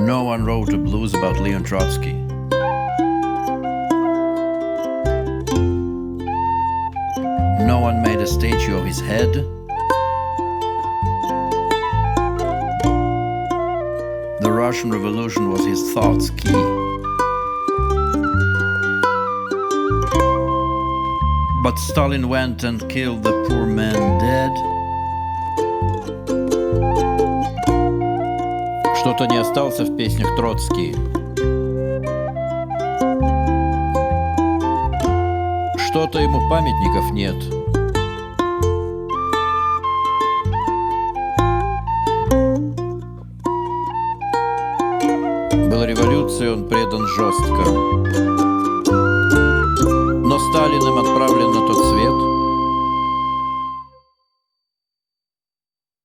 No one wrote a blues about Leon Trotsky. No one made a statue of his head. The Russian Revolution was his thoughts key. But Stalin went and killed the poor man dead. Что-то не остался в песнях Троцкий. Что-то ему памятников нет. Был революции, он предан жестко.